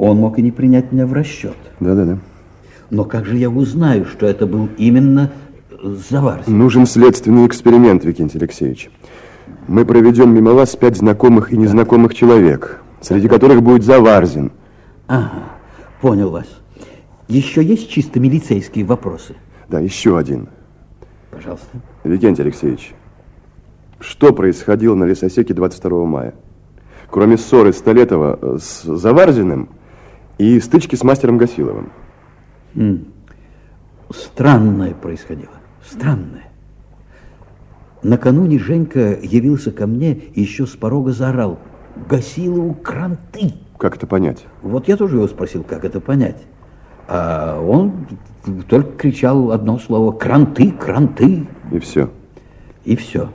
Он мог и не принять меня в расчет. Да-да-да. Но как же я узнаю, что это был именно Заварзин? Нужен следственный эксперимент, Викентий Алексеевич. Мы проведем мимо вас пять знакомых и незнакомых человек, среди которых будет Заварзин. Ага, понял вас. Еще есть чисто милицейские вопросы? Да, еще один. Пожалуйста. Викентий Алексеевич, что происходило на лесосеке 22 мая? Кроме ссоры Столетова с Заварзиным и стычки с мастером Гасиловым. Странное происходило. Странное. Накануне Женька явился ко мне и еще с порога заорал. Гасилову кранты. Как это понять? Вот я тоже его спросил, как это понять. А он только кричал одно слово «кранты, кранты». И все. И все.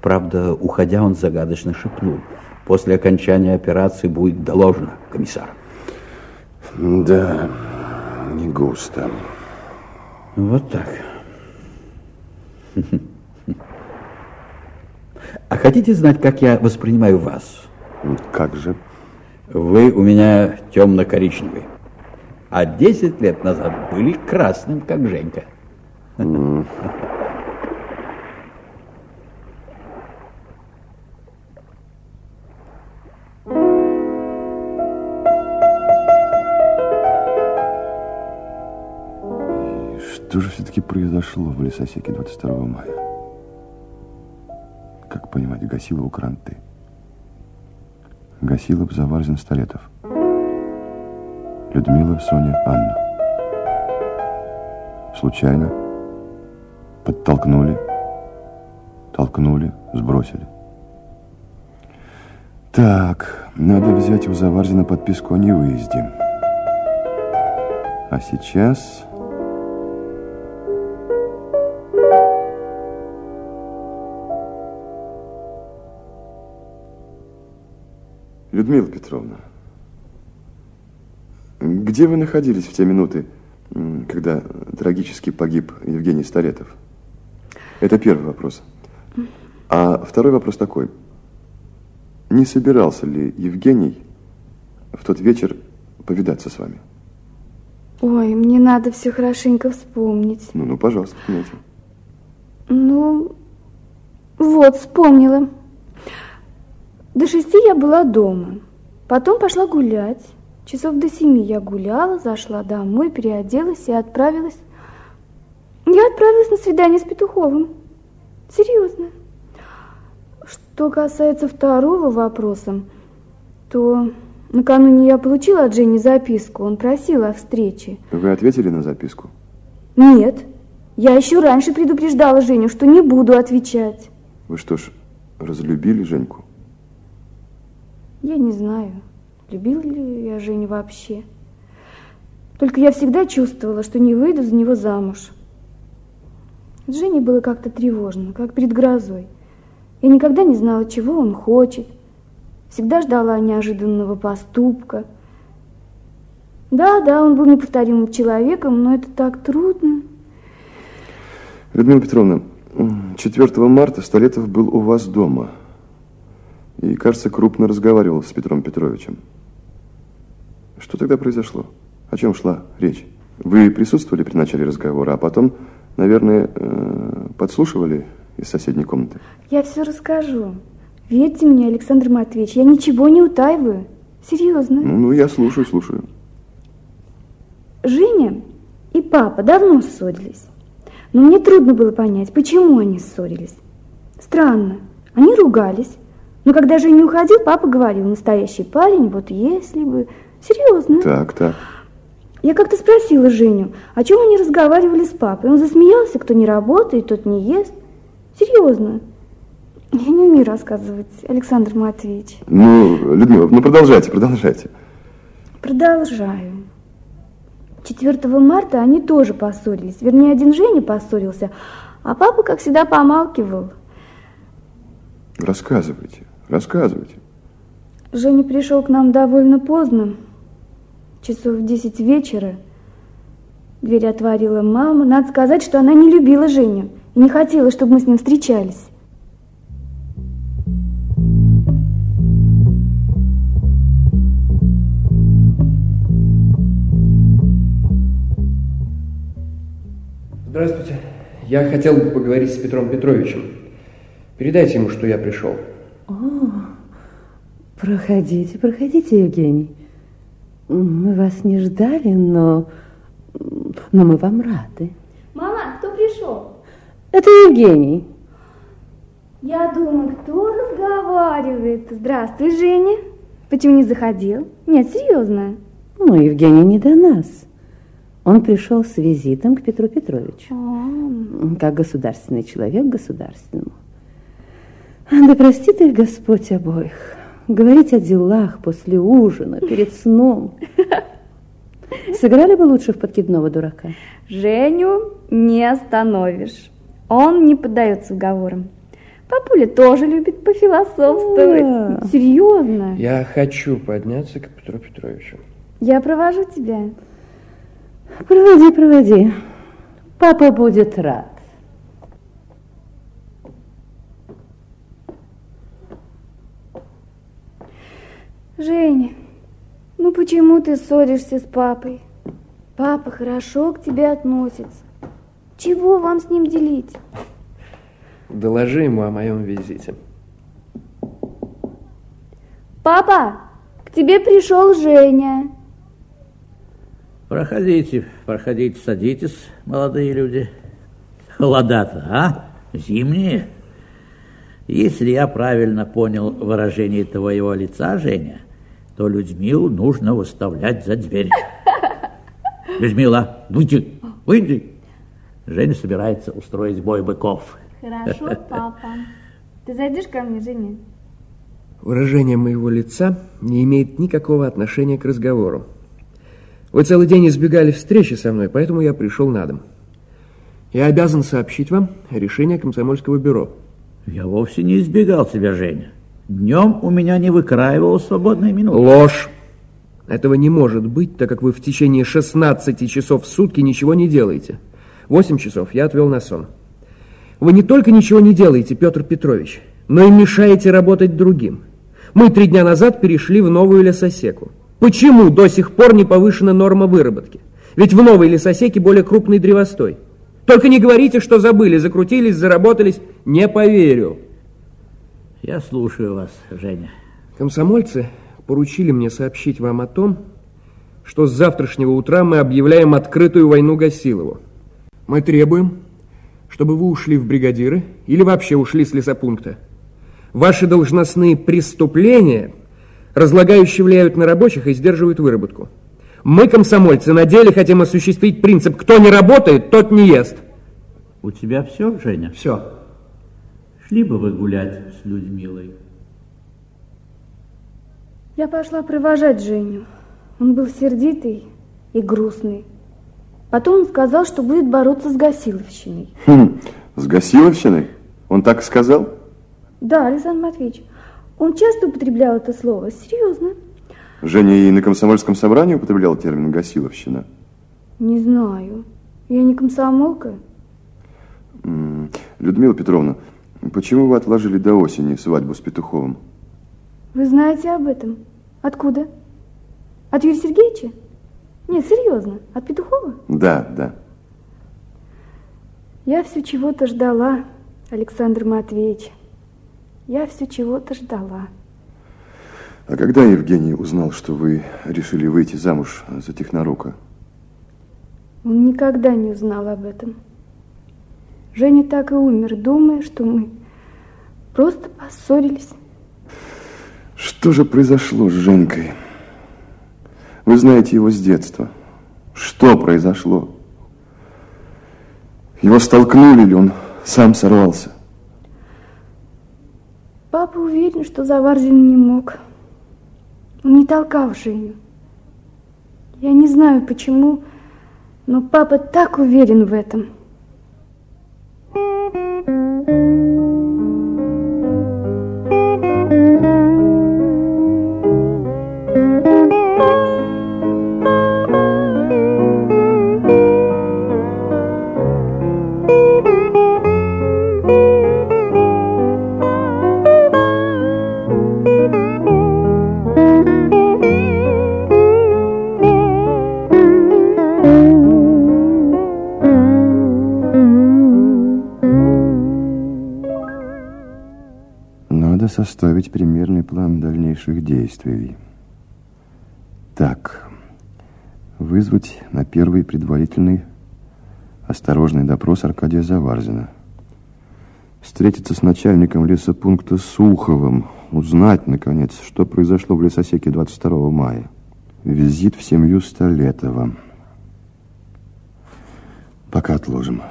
Правда, уходя, он загадочно шепнул. После окончания операции будет доложено комиссар. Да, не густо. Вот так. А хотите знать, как я воспринимаю вас? Как же? Вы у меня темно-коричневый. А 10 лет назад были красным, как Женька. Mm. Что же все-таки произошло в лесосеке 22 мая? Как понимать, Гасилову кранты? Гасилов, Заварзин, Столетов. Людмила, Соня, Анна. Случайно? Подтолкнули? Толкнули, сбросили. Так, надо взять у Заварзина подписку о невыезде. А сейчас... Людмила Петровна, где вы находились в те минуты, когда трагически погиб Евгений Старетов? Это первый вопрос. А второй вопрос такой. Не собирался ли Евгений в тот вечер повидаться с вами? Ой, мне надо все хорошенько вспомнить. Ну, ну, пожалуйста, вспомните. Ну, вот, вспомнила. До шести я была дома. Потом пошла гулять. Часов до семи я гуляла, зашла домой, переоделась и отправилась... Я отправилась на свидание с Петуховым. Серьезно. Что касается второго вопроса, то накануне я получила от Жени записку. Он просил о встрече. Вы ответили на записку? Нет. Я еще раньше предупреждала Женю, что не буду отвечать. Вы что ж, разлюбили Женьку? Я не знаю, любил ли я Женю вообще. Только я всегда чувствовала, что не выйду за него замуж. С Женей было как-то тревожно, как перед грозой. Я никогда не знала, чего он хочет. Всегда ждала неожиданного поступка. Да, да, он был неповторимым человеком, но это так трудно. Людмила Петровна, 4 марта Столетов был у вас дома и, кажется, крупно разговаривал с Петром Петровичем. Что тогда произошло? О чем шла речь? Вы присутствовали при начале разговора, а потом, наверное, э, подслушивали из соседней комнаты? Я все расскажу. Верьте мне, Александр Матвеевич, я ничего не утаиваю. Серьезно. Ну, ну я слушаю, слушаю. Женя и папа давно ссорились. Но мне трудно было понять, почему они ссорились. Странно. Они ругались, но когда Женя уходил, папа говорил, настоящий парень, вот если бы... Серьезно. Так, так. Я как-то спросила Женю, о чем они разговаривали с папой. Он засмеялся, кто не работает, тот не ест. Серьезно. Я не умею рассказывать, Александр Матвеевич. Ну, Людмила, ну продолжайте, продолжайте. Продолжаю. 4 марта они тоже поссорились. Вернее, один Женя поссорился, а папа, как всегда, помалкивал. Рассказывайте. Рассказывайте. Женя пришел к нам довольно поздно, часов в десять вечера. Дверь отворила мама. Надо сказать, что она не любила Женю и не хотела, чтобы мы с ним встречались. Здравствуйте. Я хотел бы поговорить с Петром Петровичем. Передайте ему, что я пришел. О, проходите, проходите, Евгений. Мы вас не ждали, но, но мы вам рады. Мама, кто пришел? Это Евгений. Я думаю, кто разговаривает? Здравствуй, Женя. Почему не заходил? Нет, серьезно. Ну, Евгений не до нас. Он пришел с визитом к Петру Петровичу. А, Как государственный человек государственному. Да простит их Господь обоих. Говорить о делах после ужина, перед сном. Сыграли бы лучше в подкидного дурака. Женю не остановишь. Он не поддается уговорам. Папуля тоже любит пофилософствовать. Да. Серьезно. Я хочу подняться к Петру Петровичу. Я провожу тебя. Проводи, проводи. Папа будет рад. Женя, ну почему ты ссоришься с папой? Папа хорошо к тебе относится. Чего вам с ним делить? Доложи ему о моем визите. Папа, к тебе пришел Женя. Проходите, проходите, садитесь, молодые люди. Холода-то, а? Зимние. Если я правильно понял выражение твоего лица, Женя, то Людмилу нужно выставлять за дверь. Людмила, выйди, выйди. Женя собирается устроить бой быков. Хорошо, папа. Ты зайдешь ко мне, Женя? Выражение моего лица не имеет никакого отношения к разговору. Вы целый день избегали встречи со мной, поэтому я пришел на дом. Я обязан сообщить вам решение комсомольского бюро. Я вовсе не избегал тебя, Женя. Днем у меня не выкраивало свободной минуты. Ложь. Этого не может быть, так как вы в течение 16 часов в сутки ничего не делаете. 8 часов я отвел на сон. Вы не только ничего не делаете, Петр Петрович, но и мешаете работать другим. Мы три дня назад перешли в новую лесосеку. Почему до сих пор не повышена норма выработки? Ведь в новой лесосеке более крупный древостой. Только не говорите, что забыли, закрутились, заработались. Не поверю. Я слушаю вас, Женя. Комсомольцы поручили мне сообщить вам о том, что с завтрашнего утра мы объявляем открытую войну Гасилову. Мы требуем, чтобы вы ушли в бригадиры или вообще ушли с лесопункта. Ваши должностные преступления разлагающе влияют на рабочих и сдерживают выработку. Мы, комсомольцы, на деле хотим осуществить принцип «кто не работает, тот не ест». У тебя все, Женя? Все. Шли бы вы гулять с Людмилой. Я пошла провожать Женю. Он был сердитый и грустный. Потом он сказал, что будет бороться с Гасиловщиной. Хм, с Гасиловщиной? Он так и сказал? Да, Александр Матвеевич, он часто употреблял это слово, серьезно. Женя и на комсомольском собрании употреблял термин «гасиловщина». Не знаю, я не комсомолка. Людмила Петровна, почему вы отложили до осени свадьбу с Петуховым? Вы знаете об этом? Откуда? От Юрия Сергеевича? Нет, серьезно, от Петухова? Да, да. Я все чего-то ждала, Александр Матвеевич. Я все чего-то ждала. А когда Евгений узнал, что вы решили выйти замуж за Технорука? Он никогда не узнал об этом. Женя так и умер, думая, что мы просто поссорились. Что же произошло с Женькой? Вы знаете его с детства. Что произошло? Его столкнули или он сам сорвался? Папа уверен, что Заварзин не мог. Он не толкал Женю. Я не знаю почему, но папа так уверен в этом. Música составить примерный план дальнейших действий. Так, вызвать на первый предварительный осторожный допрос Аркадия Заварзина. Встретиться с начальником лесопункта Суховым, узнать, наконец, что произошло в лесосеке 22 мая. Визит в семью Столетова. Пока отложим.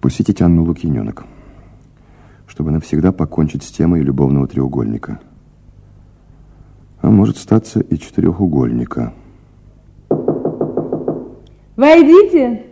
Посетить Анну Лукиненок, чтобы навсегда покончить с темой любовного треугольника. А может статься и четырехугольника. Войдите.